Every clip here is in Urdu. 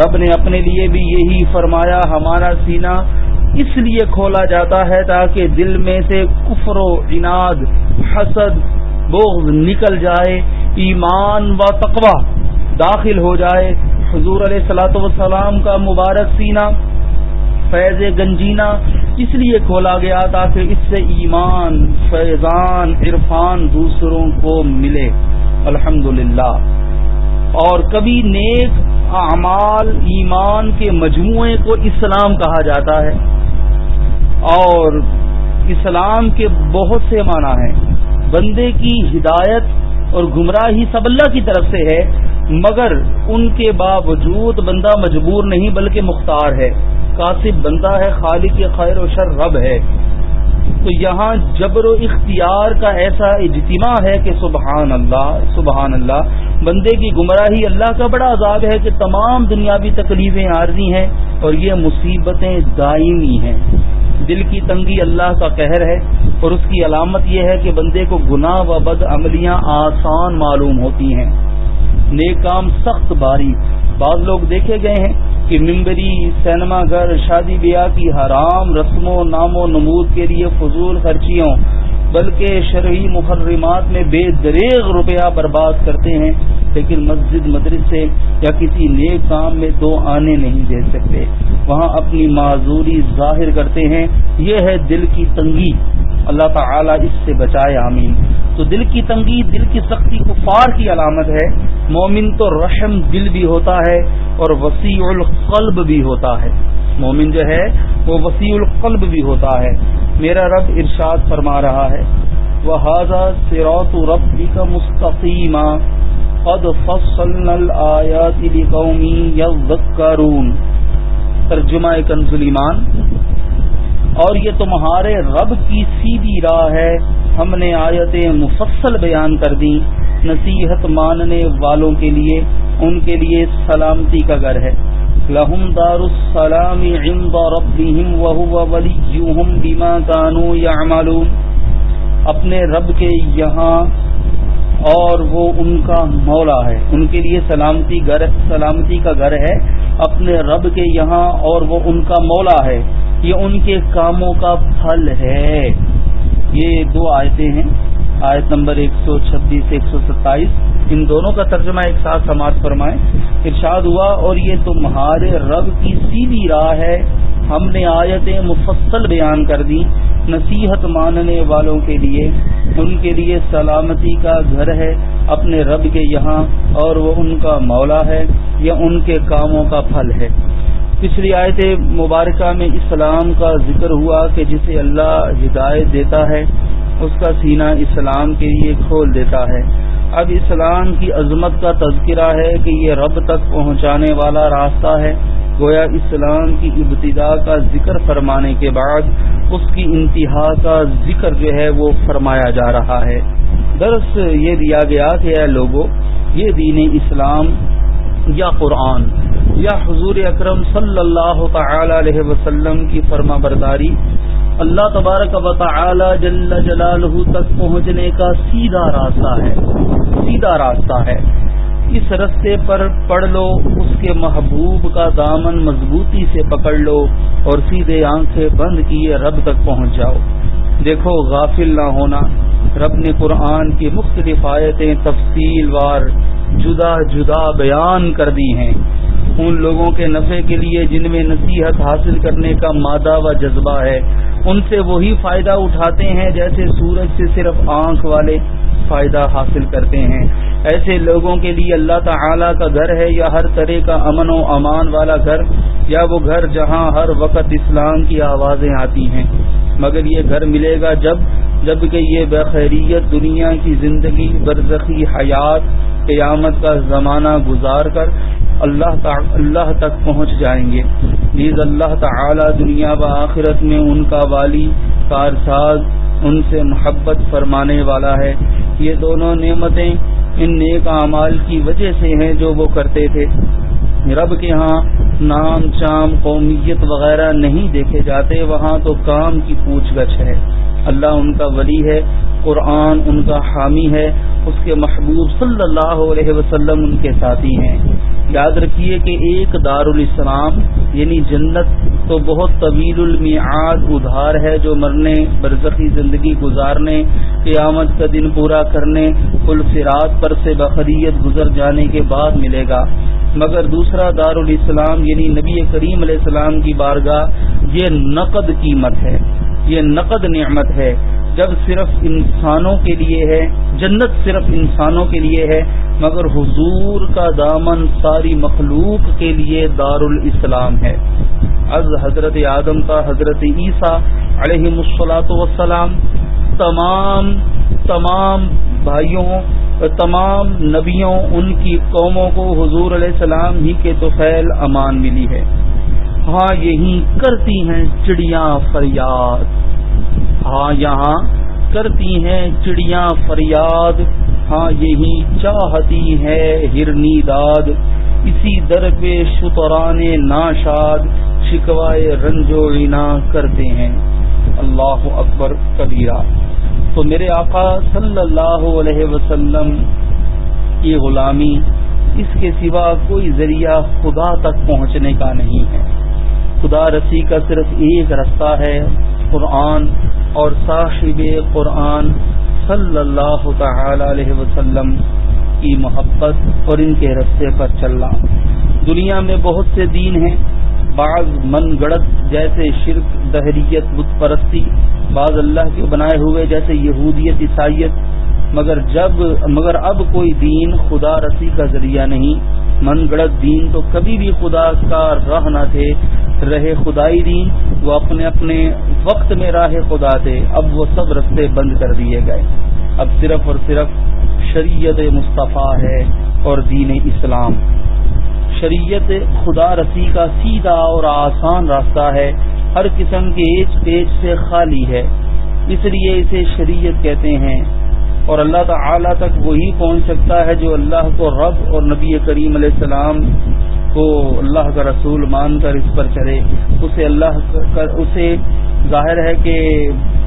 رب نے اپنے لیے بھی یہی فرمایا، ہمارا سینہ اس لیے کھولا جاتا ہے تاکہ دل میں سے کفر و عناد حسد، بغض نکل جائے، ایمان و تقوی داخل ہو جائے۔ حضور علیہ السلاۃ والسلام کا مبارک سینہ، فیض گنجینا اس لیے کھولا گیا تاکہ اس سے ایمان، فیضان، عرفان دوسروں کو ملے۔ الحمد اور کبھی نیک اعمال ایمان کے مجموعے کو اسلام کہا جاتا ہے اور اسلام کے بہت سے معنی ہیں۔ بندے کی ہدایت اور گمراہی سب اللہ کی طرف سے ہے، مگر ان کے باوجود بندہ مجبور نہیں بلکہ مختار ہے۔ کاسب بندہ ہے، خالق خیر و شر رب ہے۔ تو یہاں جبر و اختیار کا ایسا اجتماع ہے کہ سبحان اللہ سبحان اللہ بندے کی گمراہی اللہ کا بڑا عذاب ہے کہ تمام دنیاوی تکلیفیں عارضی ہیں اور یہ مصیبتیں دائمی ہیں۔ دل کی تنگی اللہ کا قہر ہے اور اس کی علامت یہ ہے کہ بندے کو گناہ و بد عملیاں آسان معلوم ہوتی ہیں۔ نیک کام سخت باری۔ بعض لوگ دیکھے گئے ہیں کہ ممبری سینما گھر، شادی بیاہ کی حرام رسم و نام و نمود کے لیے فضول خرچیوں بلکہ شرعی محرمات میں بے دریغ روپیہ برباد کرتے ہیں، لیکن مسجد، مدرسے یا کسی نیک کام میں دو آنے نہیں دے سکتے۔ وہاں اپنی معذوری ظاہر کرتے ہیں۔ یہ ہے دل کی تنگی۔ اللہ تعالی اس سے بچائے، آمین۔ تو دل کی تنگی، دل کی سختی، کفار کی علامت ہے۔ مومن تو رحم دل بھی ہوتا ہے اور وسیع القلب بھی ہوتا ہے۔ مومن جو ہے، وہ وسیع القلب بھی ہوتا ہے۔ میرا رب ارشاد فرما رہا ہے وہ حاضہ سیروت ربی کا مستقیمہ قد فصلنا الآیات لقومی یذکرون ترجمہ کنز ایمان۔ اور یہ تمہارے رب کی سیدھی راہ ہے۔ ہم نے آیتیں مفصل بیان کر دی نصیحت ماننے والوں کے لیے، ان کے لیے سلامتی کا گھر ہے۔ لہم دار السلام عند ربهم وهو وليهم بما كانوا يعملون۔ اپنے رب کے یہاں اور وہ ان کا مولا ہے۔ ان کے لیے سلامتی گھر، سلامتی کا گھر ہے۔ اپنے رب کے یہاں اور وہ ان کا مولا ہے۔ یہ ان کے کاموں کا پھل ہے۔ یہ دو آیتیں ہیں۔ آیت نمبر ایک سو چھبیس، ایک سو ستائیس۔ ان دونوں کا ترجمہ ایک ساتھ سماعت فرمائیں۔ ارشاد ہوا، اور یہ تمہارے رب کی سیدھی راہ ہے۔ ہم نے آیتیں مفصل بیان کر دی نصیحت ماننے والوں کے لیے۔ ان کے لیے سلامتی کا گھر ہے اپنے رب کے یہاں، اور وہ ان کا مولا ہے، یا ان کے کاموں کا پھل ہے۔ پچھلی آیت مبارکہ میں اسلام کا ذکر ہوا کہ جسے اللہ ہدایت دیتا ہے، اس کا سینہ اسلام کے لیے کھول دیتا ہے۔ اب اسلام کی عظمت کا تذکرہ ہے کہ یہ رب تک پہنچانے والا راستہ ہے۔ گویا اسلام کی ابتدا کا ذکر فرمانے کے بعد اس کی انتہا کا ذکر جو ہے وہ فرمایا جا رہا ہے۔ درس یہ دیا گیا کہ اے لوگوں یہ دین اسلام یا قرآن یا حضور اکرم صلی اللہ تعالی علیہ وسلم کی فرما برداری اللہ تبارک و تعالی جل جلالہ تک پہنچنے کا سیدھا راستہ ہے۔ سیدھا راستہ ہے۔ اس رستے پر پڑھ لو، اس کے محبوب کا دامن مضبوطی سے پکڑ لو اور سیدھے آنکھیں بند کیے رب تک پہنچ جاؤ۔ دیکھو، غافل نہ ہونا۔ رب نے قرآن کی مختلف آیتیں تفصیل وار، جدا جدا بیان کر دی ہیں۔ ان لوگوں کے نفع کے لیے جن میں نصیحت حاصل کرنے کا مادہ و جذبہ ہے، ان سے وہی فائدہ اٹھاتے ہیں جیسے سورج سے صرف آنکھ والے۔ فائدہ حاصل کرتے ہیں۔ ایسے لوگوں کے لیے اللہ تعالی کا گھر ہے یا ہر طرح کا امن و امان والا گھر، یا وہ گھر جہاں ہر وقت اسلام کی آوازیں آتی ہیں۔ مگر یہ گھر ملے گا جب جبکہ یہ بخیریت دنیا کی زندگی، برزخی حیات، قیامت کا زمانہ گزار کر اللہ اللہ تک پہنچ جائیں گے۔ نیز اللہ تعالی دنیا و آخرت میں ان کا والی، کارساز، ان سے محبت فرمانے والا ہے۔ یہ دونوں نعمتیں ان نیک اعمال کی وجہ سے ہیں جو وہ کرتے تھے۔ رب کے ہاں نام چام قومیت وغیرہ نہیں دیکھے جاتے، وہاں تو کام کی پوچھ گچھ ہے۔ اللہ ان کا ولی ہے، قرآن ان کا حامی ہے، اس کے محبوب صلی اللہ علیہ وسلم ان کے ساتھی ہیں۔ یاد رکھیے کہ ایک دار الاسلام یعنی جنت تو بہت طویل المیعاد ادھار ہے جو مرنے، برزخی زندگی گزارنے، قیامت کا دن پورا کرنے الفرات پر سے بقریت گزر جانے کے بعد ملے گا۔ مگر دوسرا دار الاسلام یعنی نبی کریم علیہ السلام کی بارگاہ، یہ نقد قیمت ہے، یہ نقد نعمت ہے۔ جب صرف انسانوں کے لیے ہے، جنت صرف انسانوں کے لیے ہے مگر حضور کا دامن ساری مخلوق کے لیے دار الاسلام ہے۔ از حضرت آدم کا حضرت عیسیٰ علیہ مسلاط وسلام تمام تمام بھائیوں، تمام نبیوں، ان کی قوموں کو حضور علیہ السلام ہی کے توفیل امان ملی ہے۔ ہاں یہی کرتی ہیں چڑیاں فریاد۔ ہاں یہاں کرتی ہیں چڑیاں فریاد۔ ہاں یہی چاہتی ہے ہرنی داد۔ اسی در پہ شتران ناشاد، شکوائے رنجو عنا کرتے ہیں۔ اللہ اکبر کبیرہ۔ تو میرے آقا صلی اللہ علیہ وسلم کی غلامی، اس کے سوا کوئی ذریعہ خدا تک پہنچنے کا نہیں ہے۔ خدا رسی کا صرف ایک رستہ ہے، قرآن اور صاحب قرآن۔ صلی اللہ تعالی علیہ وسلم کی محبت اور ان کے رستے پر چلنا۔ دنیا میں بہت سے دین ہیں، بعض من گڑت جیسے شرک، دہریت، بت پرستی، بعض اللہ کے بنائے ہوئے جیسے یہودیت، عیسائیت۔ مگر جب، مگر اب کوئی دین خدا رسی کا ذریعہ نہیں من گڑت دین تو کبھی بھی خدا کا راہ نہ تھے۔ رہے خدائی دین، وہ اپنے اپنے وقت میں راہ خدا تھے۔ اب وہ سب رستے بند کر دیے گئے۔ اب صرف اور صرف شریعت مصطفیٰ ہے اور دین اسلام۔ شریعت خدا رسی کا سیدھا اور آسان راستہ ہے۔ ہر قسم کے ایج پیج سے خالی ہے۔ اس لیے اسے شریعت کہتے ہیں۔ اور اللہ تعالی تک وہی پہنچ سکتا ہے جو اللہ کو رب اور نبی کریم علیہ السلام کو اللہ کا رسول مان کر اس پر چڑھے۔ اسے اللہ اسے ظاہر ہے کہ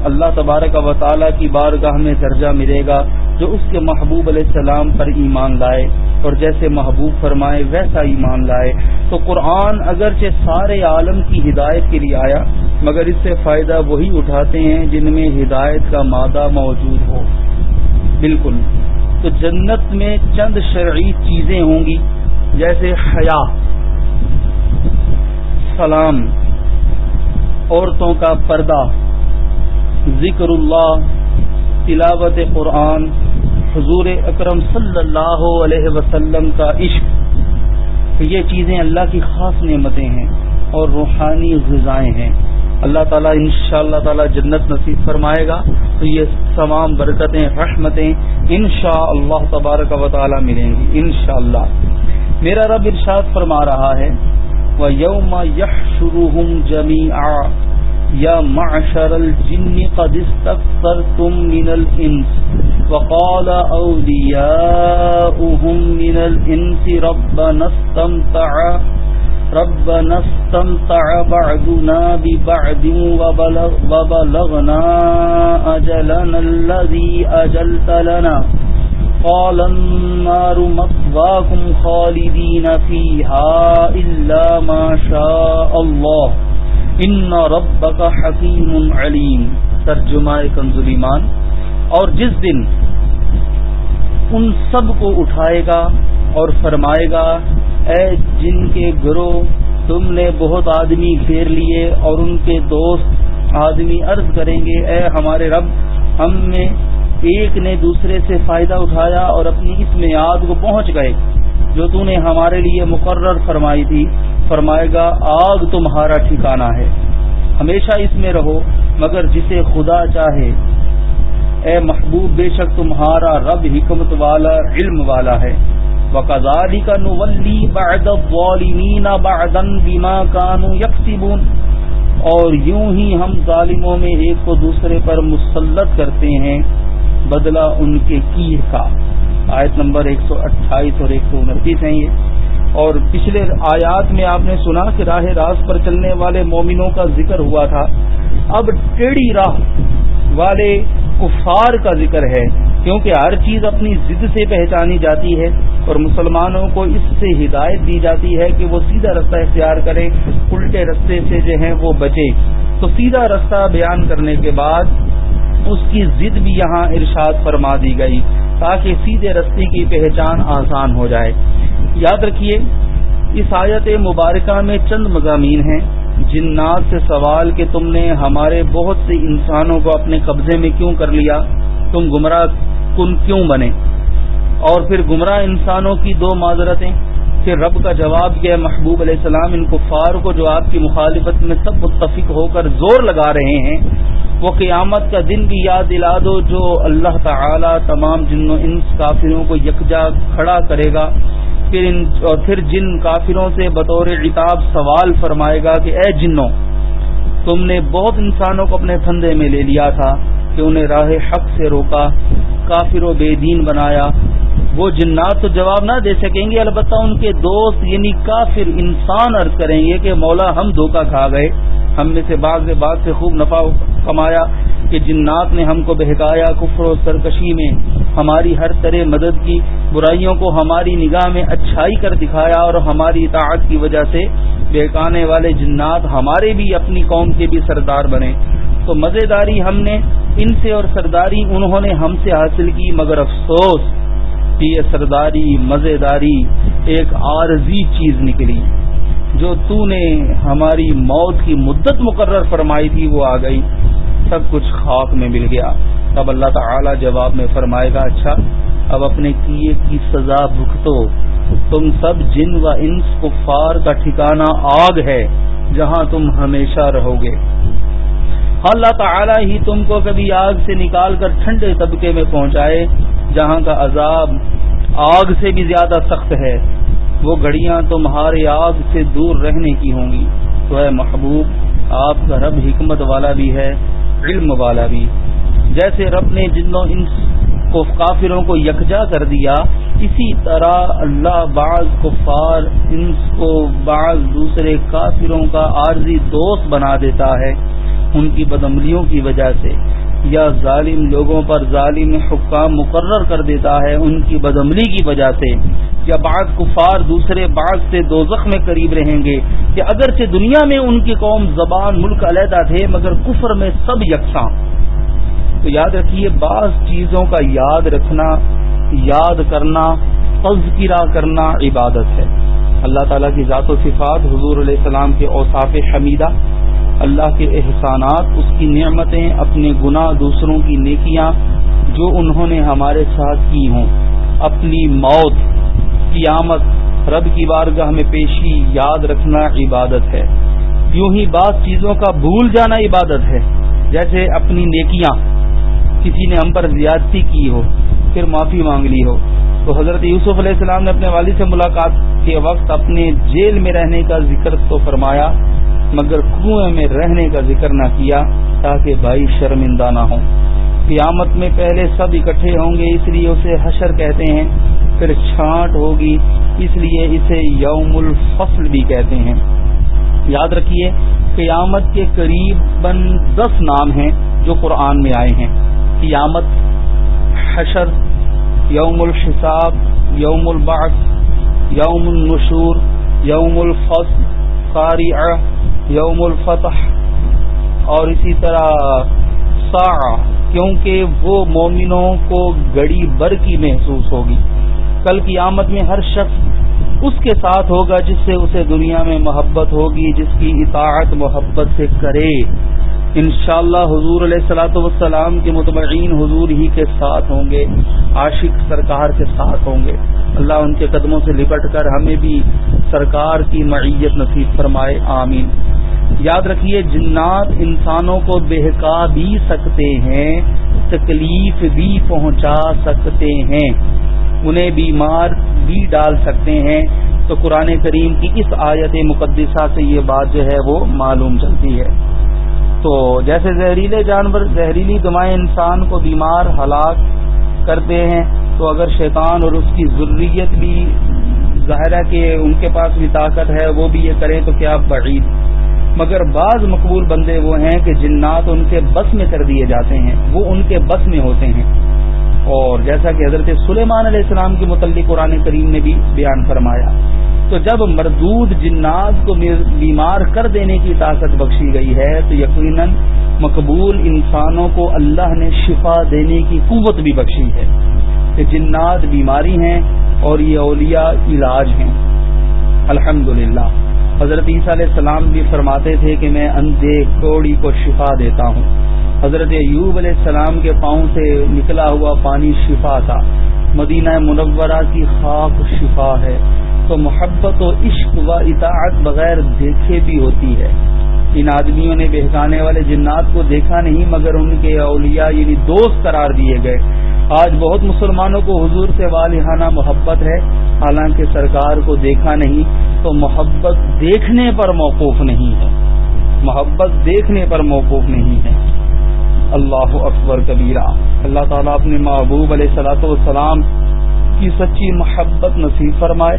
اللہ تبارک و تعالی کی بارگاہ میں درجہ ملے گا جو اس کے محبوب علیہ السلام پر ایمان لائے۔ اور جیسے محبوب فرمائے، ویسا ایمان لائے۔ تو قرآن اگرچہ سارے عالم کی ہدایت کے لیے آیا، مگر اس سے فائدہ وہی اٹھاتے ہیں جن میں ہدایت کا مادہ موجود ہو۔ بالکل۔ تو جنت میں چند شرعی چیزیں ہوں گی، جیسے حیا، سلام، عورتوں کا پردہ، ذکر اللہ، تلاوت قرآن، حضور اکرم صلی اللہ علیہ وسلم کا عشق۔ یہ چیزیں اللہ کی خاص نعمتیں ہیں اور روحانی غذائیں ہیں۔ اللہ تعالیٰ ان شاء اللہ تعالیٰ جنت نصیب فرمائے گا۔ تو یہ تمام برکتیں، رحمتیں ان شاء اللہ تبارک و تعالیٰ ملیں گی ان شاء اللہ میرا رب ارشاد فرما رہا ہے وہ یوم یح شروع جمی آ یا معشر الجن قد استكثرتم من الانس وقال اولياؤهم من الانس ربنا استمتع ربنا استمتع بعدنا ببعد وبلغنا اجلنا الذي اجلت لنا. قال النار مصواكم خالدين فيها الا ما شاء الله. ان ربک حکیم علیم ترجمہ کنزل ایمان. اور جس دن ان سب کو اٹھائے گا اور فرمائے گا اے جن کے گروہ، تم نے بہت آدمی گھیر لیے اور ان کے دوست آدمی عرض کریں گے، اے ہمارے رب، ہم میں ایک نے دوسرے سے فائدہ اٹھایا اور اپنی اس میاد کو پہنچ گئے، جو تو نے ہمارے لیے مقرر فرمائی تھی۔ فرمائے گا، آگ تمہارا ٹھکانہ ہے۔ ہمیشہ اس میں رہو، مگر جسے خدا چاہے۔ اے محبوب، بے شک تمہارا رب حکمت والا، علم والا ہے۔ وکزاری کا نولی بعد الظالمین بعدا بما كانوا اور یوں ہی ہم ظالموں میں ایک کو دوسرے پر مسلط کرتے ہیں، بدلہ ان کے کیر کا۔ آیت نمبر ایک سو اٹھائیس اور ایک سو انتیس ہیں یہ۔ اور پچھلے آیات میں آپ نے سنا کہ راہ راست پر چلنے والے مومنوں کا ذکر ہوا تھا۔ اب ٹیڑھی راہ والے کفار کا ذکر ہے۔ کیونکہ ہر چیز اپنی ضد سے پہچانی جاتی ہے اور مسلمانوں کو اس سے ہدایت دی جاتی ہے کہ وہ سیدھا رستہ اختیار کریں الٹے رستے سے جو ہیں وہ بچے تو سیدھا رستہ بیان کرنے کے بعد اس کی ضد بھی یہاں ارشاد فرما دی گئی تاکہ سیدھے رستے کی پہچان آسان ہو جائے۔ یاد رکھیے، اس آیت مبارکہ میں چند مضامین ہیں۔ جنات سے سوال کہ تم نے ہمارے بہت سے انسانوں کو اپنے قبضے میں کیوں کر لیا؟ تم گمراہ کن کیوں بنے؟ اور پھر گمراہ انسانوں کی دو معذرتیں پھر رب کا جواب کیا محبوب علیہ السلام ان کفار کو جو آپ کی مخالفت میں سب متفق ہو کر زور لگا رہے ہیں، وہ قیامت کا دن بھی یاد دلا دو جو اللہ تعالی تمام جنوں ان کافروں کو یکجا کھڑا کرے گا۔ پھر ان اور پھر جن کافروں سے بطور عتاب سوال فرمائے گا کہ اے جنوں، تم نے بہت انسانوں کو اپنے پھندے میں لے لیا تھا کہ انہیں راہ حق سے روکا کافر و بے دین بنایا۔ وہ جنات تو جواب نہ دے سکیں گے، البتہ ان کے دوست یعنی کافر انسان عرض کریں گے کہ مولا ہم دھوکہ کھا گئے۔ ہم میں سے بعض بعض سے خوب نفع کمایا کہ جنات نے ہم کو بہکایا کفر و سرکشی میں۔ ہماری ہر طرح مدد کی، برائیوں کو ہماری نگاہ میں اچھائی کر دکھایا اور ہماری اطاعت کی وجہ سے بہکانے والے جنات ہمارے بھی اپنی قوم کے بھی سردار بنے۔ تو مزیداری ہم نے ان سے اور سرداری انہوں نے ہم سے حاصل کی، مگر افسوس کہ یہ سرداری، مزیداری ایک عارضی چیز نکلی۔ جو تو نے ہماری موت کی مدت مقرر فرمائی تھی، وہ آ گئی۔ سب کچھ خاک میں مل گیا۔ اب اللہ تعالی جواب میں فرمائے گا اچھا اب اپنے کیے کی سزا بھگتو۔ تم سب جن و انس کفار کا ٹھکانہ آگ ہے، جہاں تم ہمیشہ رہو گے۔ اللہ تعالی ہی تم کو کبھی آگ سے نکال کر ٹھنڈے طبقے میں پہنچائے، جہاں کا عذاب آگ سے بھی زیادہ سخت ہے۔ وہ گھڑیاں تمہارے آگ سے دور رہنے کی ہوں گی۔ تو اے محبوب، آپ کا رب حکمت والا بھی ہے، علم والا بھی۔ جیسے رب نے جنوں ان کو کافروں کو یکجا کر دیا، اسی طرح اللہ بعض کفار انس کو بعض دوسرے کافروں کا عارضی دوست بنا دیتا ہے۔ ان کی بدملیوں کی وجہ سے، یا ظالم لوگوں پر ظالم حکام مقرر کر دیتا ہے ان کی بدملی کی وجہ سے، یا بعض کفار دوسرے بعض سے دو میں قریب رہیں گے کہ اگرچہ دنیا میں ان کی قوم زبان ملک علیحدہ تھے، مگر کفر میں سب یکساں۔ تو یاد رکھیے، بعض چیزوں کا یاد رکھنا، یاد کرنا، تذکرہ کرنا عبادت ہے۔ اللہ تعالیٰ کی ذات و صفات حضور علیہ السلام کے اوصاف حمیدہ اللہ کے احسانات، اس کی نعمتیں، اپنے گناہ دوسروں کی نیکیاں جو انہوں نے ہمارے ساتھ کی ہوں۔ اپنی موت، قیامت، رب کی بارگاہ میں پیشی، یاد رکھنا عبادت ہے۔ یوں ہی بعض چیزوں کا بھول جانا عبادت ہے۔ جیسے اپنی نیکیاں، کسی نے ہم پر زیادتی کی ہو، پھر معافی مانگ لی ہو۔ تو حضرت یوسف علیہ السلام نے اپنے والد سے ملاقات کے وقت اپنے جیل میں رہنے کا ذکر تو فرمایا۔ مگر کنویں میں رہنے کا ذکر نہ کیا تاکہ بھائی شرمندہ نہ ہوں۔ قیامت میں پہلے سب اکٹھے ہوں گے، اس لیے اسے حشر کہتے ہیں، پھر چھانٹ ہوگی، اس لیے اسے یوم الفصل بھی کہتے ہیں۔ یاد رکھیے، قیامت کے قریب بن دس نام ہیں جو قرآن میں آئے ہیں۔ قیامت، حشر، یوم الحساب، یوم البعث، یوم النشور، یوم الفصل، قارعہ یوم الفتح اور اسی طرح سا کیونکہ وہ مومنوں کو گڑی بر کی محسوس ہوگی۔ کل کی آمد میں ہر شخص اس کے ساتھ ہوگا جس سے اسے دنیا میں محبت ہوگی، جس کی اطاعت محبت سے کرے۔ انشاءاللہ اللہ حضور علیہ السلاۃ والسلام کے متبعین حضور ہی کے ساتھ ہوں گے، عاشق سرکار کے ساتھ ہوں گے۔ اللہ ان کے قدموں سے لپٹ کر ہمیں بھی سرکار کی معیت نصیب فرمائے، آمین۔ یاد رکھیے، جنات انسانوں کو بہکا بھی سکتے ہیں، تکلیف بھی پہنچا سکتے ہیں۔ انہیں بیمار بھی ڈال سکتے ہیں۔ تو قرآن کریم کی اس آیت مقدسہ سے یہ بات جو ہے وہ معلوم چلتی ہے۔ تو جیسے زہریلے جانور، زہریلی دمائیں انسان کو بیمار، ہلاک کرتے ہیں، تو اگر شیطان اور اس کی ضروریت بھی ظاہر ہے کہ ان کے پاس بھی طاقت ہے، وہ بھی یہ کریں تو کیا بعید؟ مگر بعض مقبول بندے وہ ہیں کہ جنات ان کے بس میں کر دیے جاتے ہیں، وہ ان کے بس میں ہوتے ہیں۔ اور جیسا کہ حضرت سلیمان علیہ السلام کے متعلق قرآن کریم نے بھی بیان فرمایا۔ تو جب مردود جنات کو بیمار کر دینے کی طاقت بخشی گئی ہے، تو یقیناً مقبول انسانوں کو اللہ نے شفا دینے کی قوت بھی بخشی ہے۔ کہ جنات بیماری ہیں اور یہ اولیاء علاج ہیں۔ الحمد حضرت عیسیٰ علیہ السلام بھی فرماتے تھے کہ میں اندھے کوڑی کو شفا دیتا ہوں۔ حضرت ایوب علیہ السلام کے پاؤں سے نکلا ہوا پانی شفا تھا۔ مدینہ منورہ کی خاک شفا ہے۔ تو محبت و عشق و اطاعت بغیر دیکھے بھی ہوتی ہے۔ ان آدمیوں نے بہکانے والے جنات کو دیکھا نہیں، مگر ان کے اولیاء یعنی دوست قرار دیے گئے۔ آج بہت مسلمانوں کو حضور سے والہانہ محبت ہے۔ حالانکہ سرکار کو دیکھا نہیں، تو محبت دیکھنے پر موقوف نہیں ہے۔ محبت دیکھنے پر موقوف نہیں ہے۔ اللہ اکبر کبیرہ۔ اللہ تعالیٰ اپنے محبوب علیہ صلاح والسلام کی سچی محبت نصیب فرمائے۔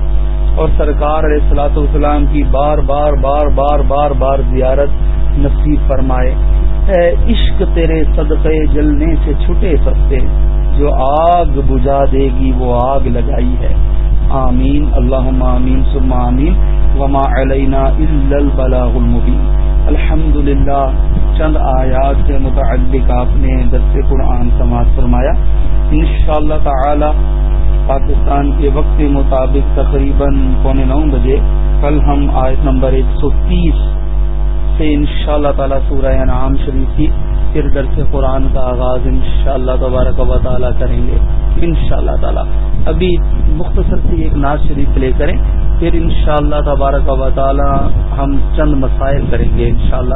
اور سرکار علیہ السلاۃ والسلام کی بار بار بار بار بار بار زیارت نصیب فرمائے۔ اے عشق تیرے صدقے جلنے سے چھٹے سکتے جو آگ بجھا دے گی وہ آگ لگائی ہے۔ آمین۔ اللہ آمین۔ ثم آمین۔ وما علینا الا البلاغ المبین۔ الحمد چند آیات سے متعلق آپ نے درس قرآن سماعت فرمایا۔ انشاءاللہ تعالی پاکستان کے وقت کے مطابق تقریباً پونے نو بجے، کل ہم آیت نمبر ایک سو تیس سے ان شاء اللہ تعالیٰ سورہ انعام شریف کی پھر درس قرآن کا آغاز ان شاء اللہ تبارک و تعالیٰ کریں گے۔ ان شاء اللہ تعالیٰ۔ ابھی مختصر سی ایک ناز شریف لے کریں، پھر ان شاء اللہ تبارک و تعالیٰ ہم چند مسائل کریں گے ان شاء اللہ